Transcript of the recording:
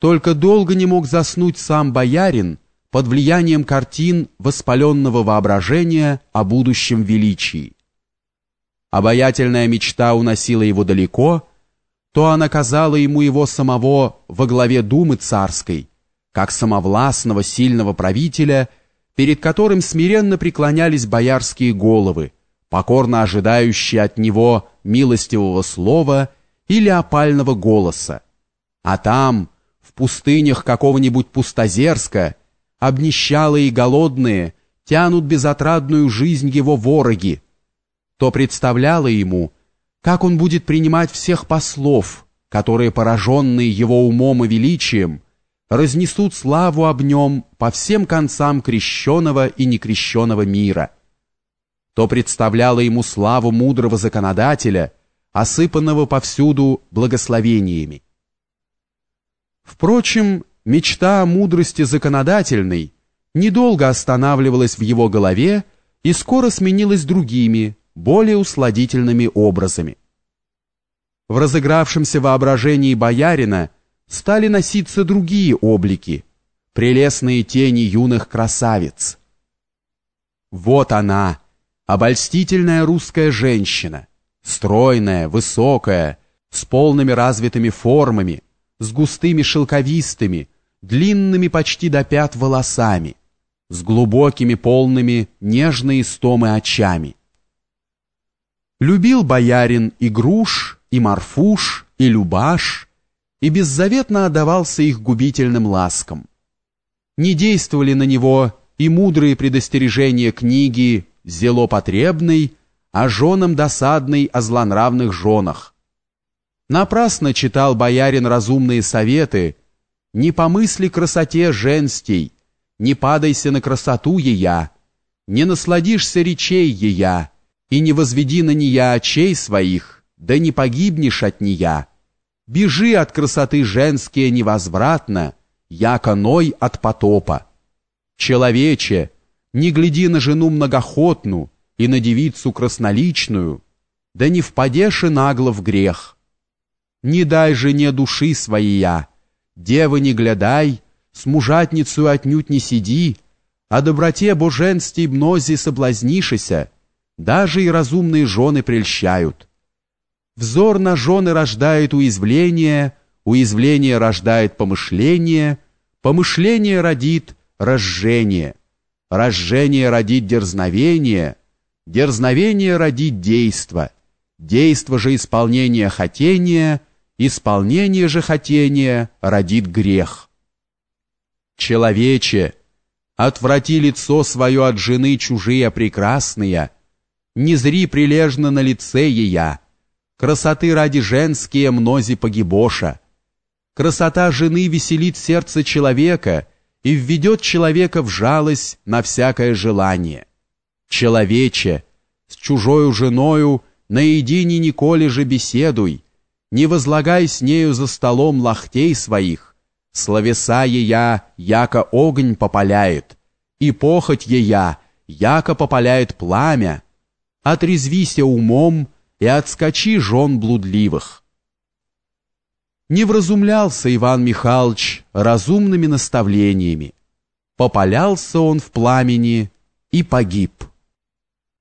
Только долго не мог заснуть сам боярин под влиянием картин воспаленного воображения о будущем величии. Обаятельная мечта уносила его далеко, то она казала ему его самого во главе думы царской, как самовластного сильного правителя, перед которым смиренно преклонялись боярские головы, покорно ожидающие от него милостивого слова или опального голоса. А там, в пустынях какого-нибудь пустозерска, обнищалые и голодные тянут безотрадную жизнь его вороги, то представляло ему, как он будет принимать всех послов, которые, пораженные его умом и величием, разнесут славу об нем по всем концам крещенного и некрещенного мира, то представляло ему славу мудрого законодателя, осыпанного повсюду благословениями. Впрочем, мечта о мудрости законодательной недолго останавливалась в его голове и скоро сменилась другими, более усладительными образами. В разыгравшемся воображении боярина стали носиться другие облики, прелестные тени юных красавиц. Вот она, обольстительная русская женщина, стройная, высокая, с полными развитыми формами, с густыми шелковистыми, длинными почти до пят волосами, с глубокими полными нежные стомы очами. Любил боярин и груш, и марфуш, и любаш, и беззаветно отдавался их губительным ласкам. Не действовали на него и мудрые предостережения книги «Зело потребный», а женам досадный о злонравных женах, Напрасно читал боярин разумные советы, не помысли красоте женстей, не падайся на красоту ея, не насладишься речей ея, и не возведи на нея очей своих, да не погибнешь от нея. Бежи от красоты женские невозвратно, яко ной от потопа. Человече, не гляди на жену многохотну и на девицу красноличную, да не впадешь и нагло в грех. Не дай жене души своей девы не глядай, с мужатницей отнюдь не сиди, о доброте боженстве мнози соблазнишися, даже и разумные жены прельщают. Взор на жены рождает уязвление, уязвление рождает помышление, помышление родит разжение, разжение родит дерзновение, дерзновение родит действо, действо же исполнение хотения — исполнение же хотения родит грех. Человече, отврати лицо свое от жены чужие прекрасные, не зри прилежно на лице ея, красоты ради женские мнози погибоша. Красота жены веселит сердце человека и введет человека в жалость на всякое желание. Человече, с чужою женою наедине николи же беседуй, не возлагай с нею за столом лохтей своих, словеса ея, яко огонь попаляет, и похоть ея, яко попаляет пламя, отрезвися умом и отскочи жен блудливых. Не вразумлялся Иван Михайлович разумными наставлениями, попалялся он в пламени и погиб.